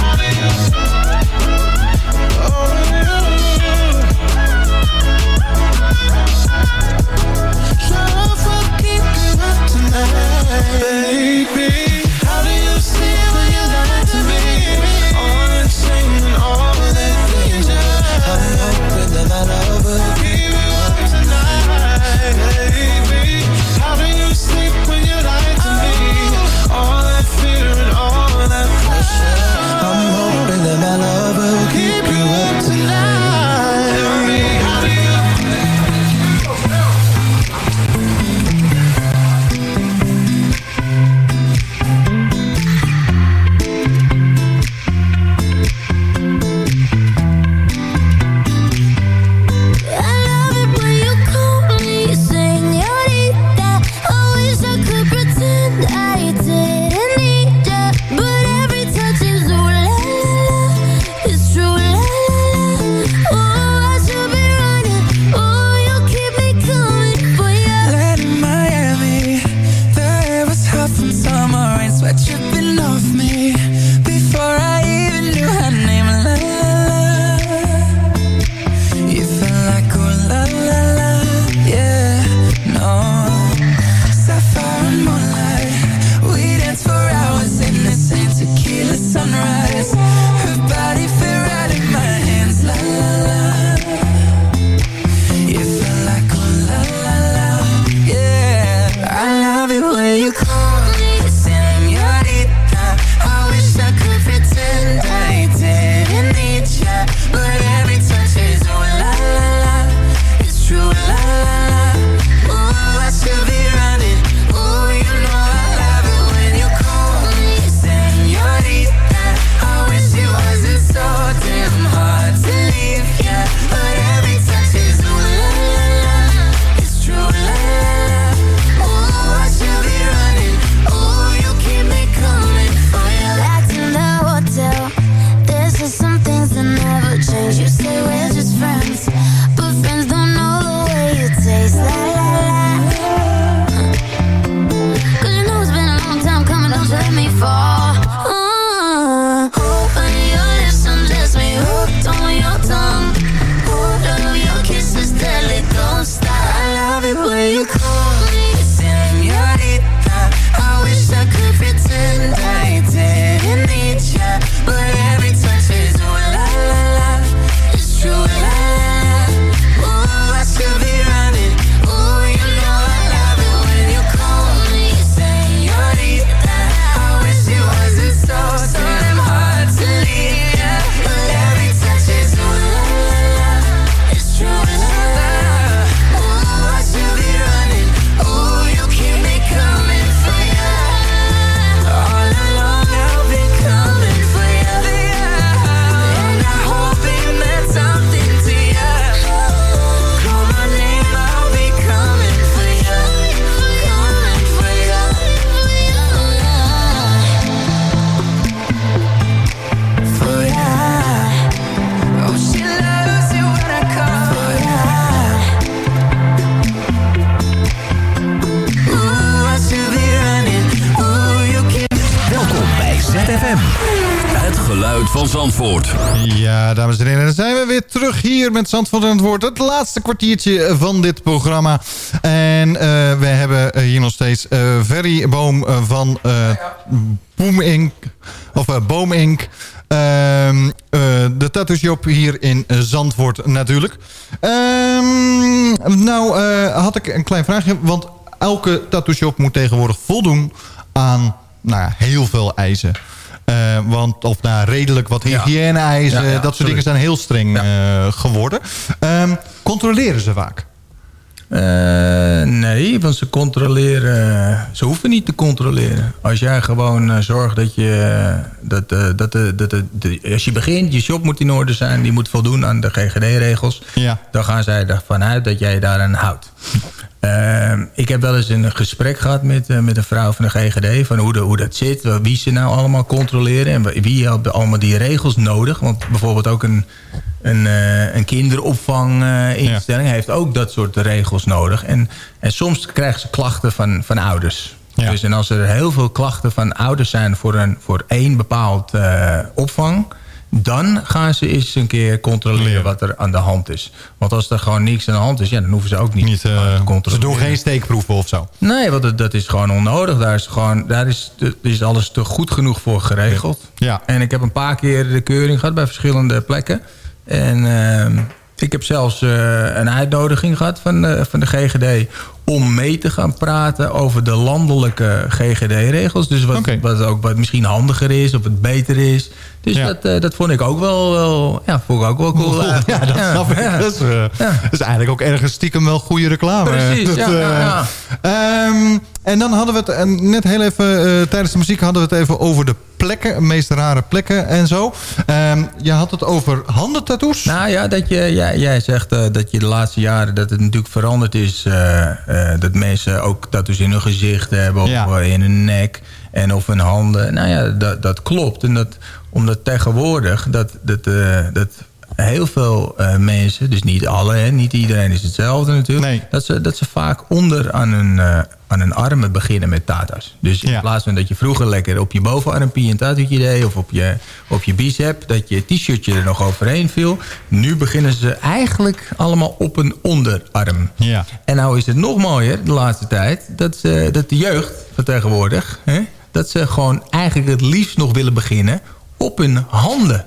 Met Zandvoort aan het woord. Het laatste kwartiertje van dit programma. En eh, we hebben eh, hier nog steeds uh, Ferry Boom van uh, Boom Inc. Of uh, Boom Inc. Ehm, eh, de tattoo shop hier in Zandvoort natuurlijk. Ehm, nou, had ik een klein vraagje. Want elke tattoo shop moet tegenwoordig voldoen aan nou heel veel eisen. Eh, want, of nou, redelijk wat hygiëne-eisen, Ja, ja, dat soort dingen zijn heel streng eh, geworden. Ehm, controleren ze vaak? Eh, nee, want ze controleren... Ze hoeven niet te controleren. Als jij gewoon eh, zorgt dat je... Dat, eh, dat, de, dat de, de- als je begint, je shop moet in orde zijn. Die moet voldoen aan de GGD-regels. Ja. Dan gaan zij ervan uit dat jij je daaraan houdt. Eh, ik heb wel eens een gesprek gehad met, met een vrouw van de GGD... van hoe, de, hoe dat zit, wie ze nou allemaal controleren... en wie hebben allemaal die regels nodig. Want bijvoorbeeld ook een, een, eh, een kinderopvanginstelling... heeft ook dat soort regels nodig. En, en soms krijgen ze klachten van, van ouders. Dus en als er heel veel klachten van ouders zijn... voor, een, voor één bepaald eh, opvang... dan gaan ze eens een keer controleren wat er aan de hand is. Want als er gewoon niks aan de hand is... Ja, dan hoeven ze ook niet, te controleren. Ze doen geen steekproeven of zo? Nee, want dat, dat is gewoon onnodig. Daar is, gewoon, daar is, is alles te goed genoeg voor geregeld. Ja. En ik heb een paar keer de keuring gehad bij verschillende plekken. En ehm, ik heb zelfs eh, een uitnodiging gehad van, de- van de GGD... om mee te gaan praten over de landelijke GGD-regels. Dus wat, wat ook wat misschien handiger is of het beter is. Dus dat, eh, dat vond ik ook wel, wel, ja, vond ik ook wel cool. Ja, dat snap ik. Ja. Dat, is, eh, dat is eigenlijk ook ergens stiekem wel goede reclame. Precies, Dat, ja, ja, eh, ja. ehm, en dan hadden we het, en net heel even, tijdens de muziek hadden we het even over de plekken, de meest rare plekken en zo. Ehm, je had het over handentattoos. Nou ja, dat je, jij, jij zegt dat je de laatste jaren dat het natuurlijk veranderd is. dat mensen ook tattoos in hun gezicht hebben of in hun nek en of hun handen. Nou ja, dat, dat klopt. En dat, omdat tegenwoordig dat, dat, eh, dat heel veel eh, mensen, dus niet alle, hè, niet iedereen is hetzelfde natuurlijk. Dat, ze, dat ze vaak onder aan hun, eh, aan hun armen beginnen met tato's. Dus in plaats van dat je vroeger lekker op je bovenarmpje een tatoetje deed... of op je, op je bicep, dat je t-shirtje er nog overheen viel... nu beginnen ze eigenlijk allemaal op een onderarm. Ja. En nou is het nog mooier de laatste tijd... dat, ze, dat de jeugd van tegenwoordig... Hè, dat ze gewoon eigenlijk het liefst nog willen beginnen op hun handen.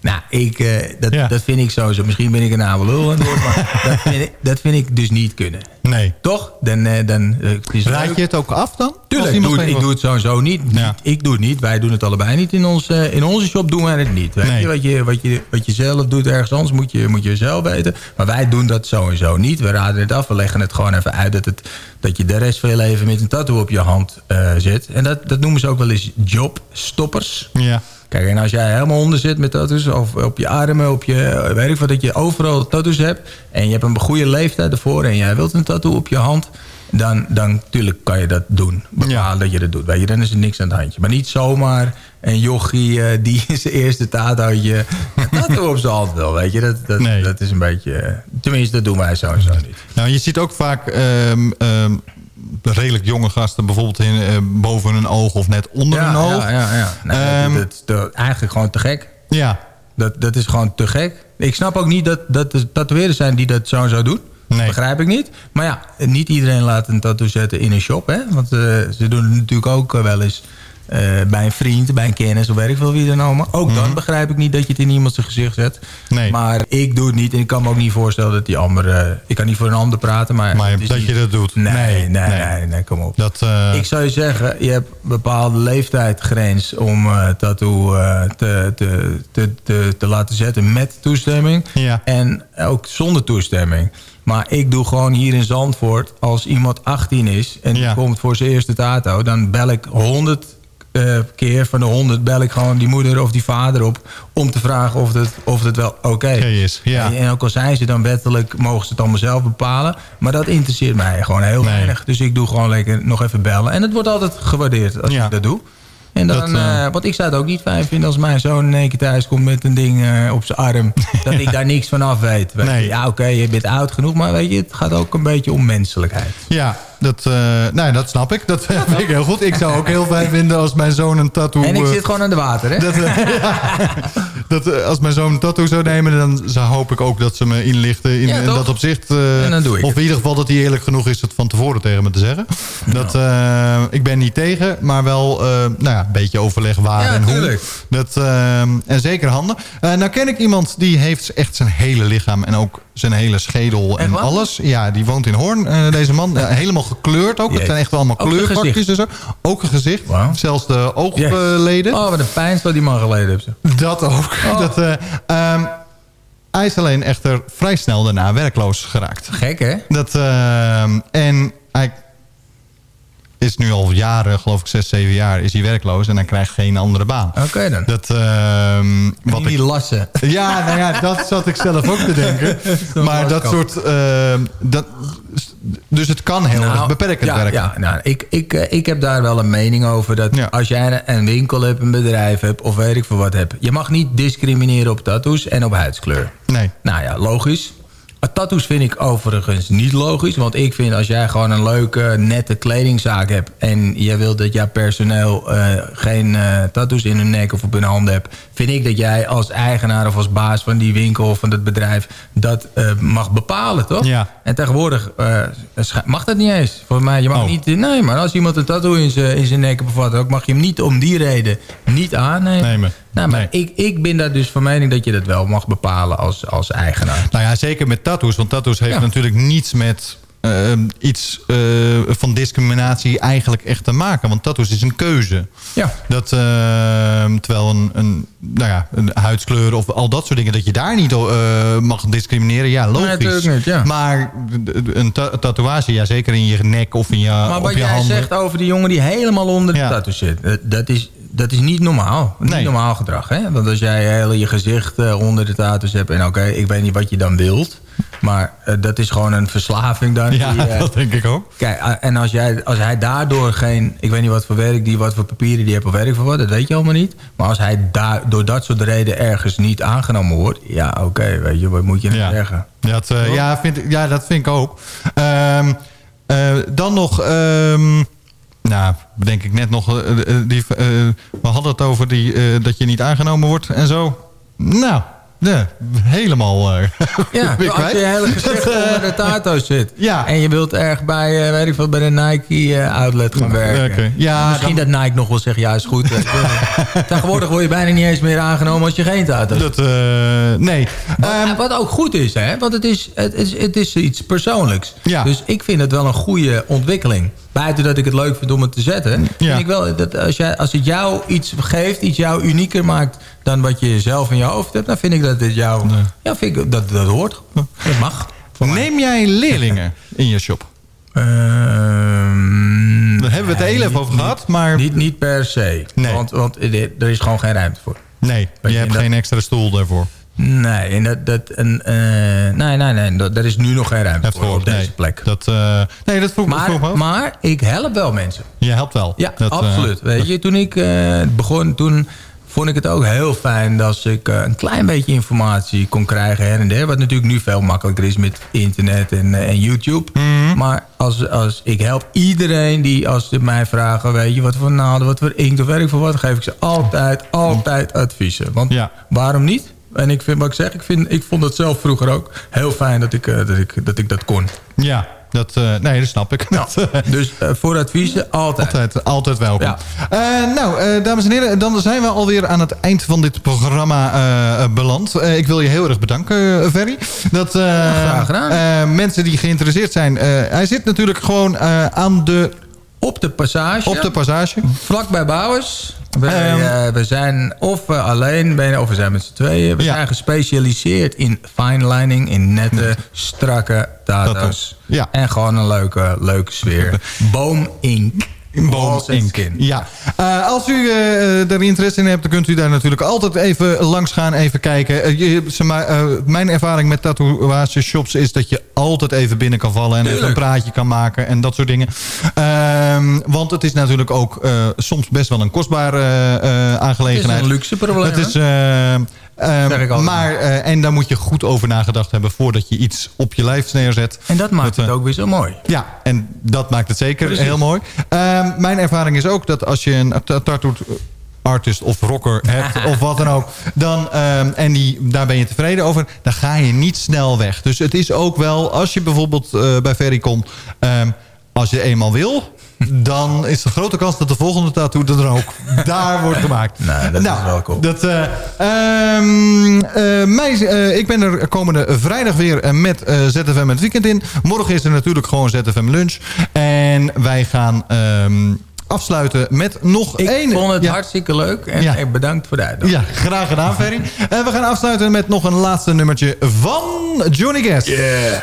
Nou, ik, eh, dat, dat vind ik sowieso. Misschien ben ik een oude lul aan het woord, maar dat, vind ik, dat vind ik dus niet kunnen. Nee. Toch? Dan, eh, dan, het is Raad leuk. je het ook af dan? Tuurlijk, doe, het, ik doe het sowieso niet. Ik doe het niet. Wij doen het allebei niet. In, ons, eh, in onze shop doen wij het niet. Weet Nee. je, wat, je, wat, je, wat je zelf doet ergens anders moet je, moet je zelf weten. Maar wij doen dat sowieso niet. We raden het af. We leggen het gewoon even uit dat, het, dat je de rest van je leven met een tattoo op je hand zit. En dat, dat noemen ze ook wel eens jobstoppers. Ja. Kijk, en als jij helemaal onder zit met tattoos, of op je armen, op je, weet ik wat, dat je overal tattoos hebt, en je hebt een goede leeftijd ervoor, en jij wilt een tattoo op je hand, dan, dan tuurlijk kan je dat doen. Bepalen dat je dat doet. Weet je, dan is er niks aan het handje. Maar niet zomaar een jochie eh, die zijn eerste tatootje een tattoo op zijn hand wil. Weet je, dat, dat, dat is een beetje... eh, tenminste, dat doen wij sowieso niet. Nou, je ziet ook vaak ehm, ehm, redelijk jonge gasten bijvoorbeeld in, eh, boven hun oog of net onder Ja, hun oog. ja, ja, ja. Dat, is eigenlijk gewoon te gek. Ja. Dat, dat is gewoon te gek. Ik snap ook niet dat, dat er tatoeëerders zijn die dat zo zo doen. Nee. Begrijp ik niet. Maar ja, niet iedereen laat een tattoo zetten in een shop. Hè? Want eh, ze doen het natuurlijk ook eh, wel eens eh, bij een vriend, bij een kennis of weet ik veel wie dan ook. Maar ook dan begrijp ik niet dat je het in iemand zijn gezicht zet. Mhm. Nee. Maar ik doe het niet. En ik kan me ook niet voorstellen dat die ander... eh, ik kan niet voor een ander praten, maar... Maar dat niet- je dat doet. Nee, nee, Nee, nee, nee. nee, kom op. Dat, eh, Ik zou je zeggen, je hebt een bepaalde leeftijdsgrens om tattoo te, te, te, te, te laten zetten met toestemming. Ja. En ook zonder toestemming. Maar ik doe gewoon hier in Zandvoort, als iemand 18 is en die komt voor zijn eerste tato, dan bel ik 100 eh, keer van de 100 bel ik gewoon die moeder of die vader op om te vragen of het, of het wel oké is. Ja. En, en ook al zijn ze dan wettelijk, mogen ze het allemaal zelf bepalen. Maar dat interesseert mij gewoon heel weinig. Dus ik doe gewoon lekker nog even bellen. En het wordt altijd gewaardeerd als ik dat doe. En dan, Dat, eh, eh, want ik zou het ook niet fijn vinden als mijn zoon in één keer thuis komt met een ding op zijn arm. dat ik daar niks van af weet. Weet je. Ja, oké, je bent oud genoeg, maar weet je, het gaat ook een beetje om menselijkheid. Ja, dat, eh, nee, dat snap ik. Dat vind ik heel goed. Ik zou ook heel fijn vinden als mijn zoon een tattoo... En ik eh, zit gewoon aan de water, hè? Dat, eh, dat, als mijn zoon een tattoo zou nemen... dan zou, hoop ik ook dat ze me inlichten in, Ja, in toch? dat opzicht. En dan doe ik of het. in ieder geval dat hij eerlijk genoeg is... het van tevoren tegen me te zeggen. Dat, ik ben niet tegen, maar wel nou ja, een beetje overleg waar en tuurlijk. hoe. Dat, en zeker handen. Nou ken ik iemand die heeft echt zijn hele lichaam... en ook zijn hele schedel en waar? alles. Ja, die woont in Hoorn, deze man. Helemaal gekleurd ook. Het zijn echt wel allemaal kleurpakjes en zo. Ook een gezicht. Zelfs de oogleden. Oh, wat een pijnsel die man geleden heeft. ze. Dat ook. Oh. Dat, eh, ehm, hij is alleen echter vrij snel daarna werkloos geraakt. Gek, hè? Dat, ehm, en hij is nu al jaren, geloof ik zes, zeven jaar, is hij werkloos. En hij krijgt geen andere baan. Oké dan. Dat, ehm, wat niet ik, lassen. ja, nou ja, dat zat ik zelf ook te denken. maar dat soort... ehm, dat, dus het kan heel erg beperkend Nou, ja, werken. Ja, nou, ik, ik, eh, ik heb daar wel een mening over. Dat als jij een winkel hebt, een bedrijf hebt of weet ik veel wat hebt. Je mag niet discrimineren op tattoos en op huidskleur. Nee. Nou ja, logisch. Uh, Tattoos vind ik overigens niet logisch. Want ik vind als jij gewoon een leuke, nette kledingzaak hebt... en je wilt dat jouw personeel eh, geen eh, tattoos in hun nek of op hun handen hebt... vind ik dat jij als eigenaar of als baas van die winkel of van dat bedrijf... dat eh, mag bepalen, toch? Ja. En tegenwoordig eh, mag dat niet eens. Volgens mij, je mag Oh. niet... Nee, maar als iemand een tattoo in zijn in zijn nek bevat... ook mag je hem niet om die reden niet aannemen. Nemen. Nou, maar Nee. ik, ik ben daar dus van mening dat je dat wel mag bepalen als, als eigenaar. Nou ja, zeker met tattoos. Want tattoos heeft Ja. natuurlijk niets met eh, iets eh, van discriminatie eigenlijk echt te maken. Want tattoos is een keuze. Ja. Dat, eh, terwijl een, een, nou ja, een huidskleur of al dat soort dingen... dat je daar niet mag discrimineren. Ja, logisch. natuurlijk niet, ja. Maar een ta- tatoeage, ja, zeker in je nek of in je, Maar op wat je jij handen. zegt over die jongen die helemaal onder de tattoo zit... dat is, dat is niet normaal. Niet Nee. normaal gedrag. Hè? Want als jij heel je gezicht eh, onder de tattoos hebt... en oké, ik weet niet wat je dan wilt... maar eh, dat is gewoon een verslaving dan. Ja, die, eh, dat denk ik ook. Kijk, en als, jij, als hij daardoor geen... Ik weet niet wat voor werk die, wat voor papieren die heeft of werk voor wat. Dat weet je allemaal niet. Maar als hij daar, door dat soort reden ergens niet aangenomen wordt... Ja, oké, weet je, wat moet je nou Ja. zeggen? Dat, ja, vind, ik- ja, dat vind ik ook. Ehm, eh, dan nog... ehm, nou, denk ik net nog... eh, eh, die, eh, we hadden het over die, dat je niet aangenomen wordt en zo. Nou, ja, helemaal... eh, Ja, weer als je hele gezicht eh, onder de tato zit. Ja. En je wilt erg bij, eh, weet ik veel, bij de Nike eh, outlet gaan werken. Ja, En misschien dat Nike nog wel zegt, ja is goed. Eh, Tegenwoordig word je bijna niet eens meer aangenomen als je geen tato hebt. Dat, eh, nee. Wat, wat ook goed is, hè? want het is, het, is, het is iets persoonlijks. Ja. Dus ik vind het wel een goede ontwikkeling. Buiten dat ik het leuk vind om het te zetten. Vind ik wel dat als, jij, als het jou iets geeft, iets jou unieker maakt... dan wat je zelf in je hoofd hebt... dan vind ik dat dit jou... Ja, vind ik, dat, dat hoort. Dat mag. Neem jij leerlingen in je shop? Ehm, Daar hebben we het heel even over gehad, maar... Niet, niet per se. Want, want er is gewoon geen ruimte voor. Nee, je hebt dat- geen extra stoel daarvoor. Nee, en dat, dat, en, eh, nee, nee, nee, dat, daar is nu nog geen ruimte voor op deze nee. plek. Dat, eh, nee, dat vroeg, vroeg Maar, af. maar ik help wel mensen. Je helpt wel. Ja, Dat, eh, absoluut. Weet je, toen ik eh, begon, toen vond ik het ook heel fijn... dat ik eh, een klein beetje informatie kon krijgen her en der. Wat natuurlijk nu veel makkelijker is met internet en, eh, en YouTube. Mhm. Maar als, als, ik help iedereen die als ze mij vragen... weet je, wat voor naalden, wat voor inkt of werk voor wat... geef ik ze altijd, altijd adviezen. Want waarom niet? En ik vind wat ik zeg, ik, vind, ik vond het zelf vroeger ook heel fijn dat ik, eh, dat, ik, dat, ik dat kon. Ja, dat, eh, nee, dat snap ik. Dat, eh, Dus eh, voor adviezen altijd. Altijd, altijd welkom. Ja. Nou, dames en heren, dan zijn we alweer aan het eind van dit programma beland. Ik wil je heel erg bedanken, Ferry. Dat, graag gedaan. mensen die geïnteresseerd zijn. hij zit natuurlijk gewoon aan de... Op de passage. Op de passage. Vlak bij Bouwers. We, Ehm. eh, we zijn of eh, alleen, ben- of we zijn met z'n tweeën. We zijn gespecialiseerd in fine lining, in nette, strakke tato's. Ja. En gewoon een leuke, leuke sfeer. Boom Ink. Boom Inc. Ja. Eh, als u eh, er interesse in hebt, dan kunt u daar natuurlijk altijd even langs gaan, even kijken. Eh, je, ze ma- eh, mijn ervaring met tatoeageshops is dat je altijd even binnen kan vallen en even een praatje kan maken en dat soort dingen. Ehm, want het is natuurlijk ook soms best wel een kostbare aangelegenheid. Het is een luxe probleem, Het is, eh, ehm, maar, eh, en daar moet je goed over nagedacht hebben voordat je iets op je lijf neerzet. En dat maakt eh, het ook weer zo mooi. ja, en dat maakt het zeker Precies. heel mooi. Ehm, mijn ervaring is ook dat als je een ta- tattoo artist of rocker hebt of wat dan ook... Dan, ehm, en die, daar ben je tevreden over, dan ga je niet snel weg. Dus het is ook wel, als je bijvoorbeeld eh, bij Ferry komt... ehm, als je eenmaal wil, dan is de grote kans dat de volgende tattoo er dan ook daar wordt gemaakt. Nou, dat Nou, is wel cool. Dat, eh, ehm, eh, mij, eh, ik ben er komende vrijdag weer met eh, ZFM het weekend in. Morgen is er natuurlijk gewoon ZFM lunch. En wij gaan ehm, afsluiten met nog Ik één... vond het ja. hartstikke leuk en Ja. bedankt voor de uitnodiging. Ja, graag gedaan, Ferry. En we gaan afsluiten met nog een laatste nummertje van Johnny Guest. Yeah.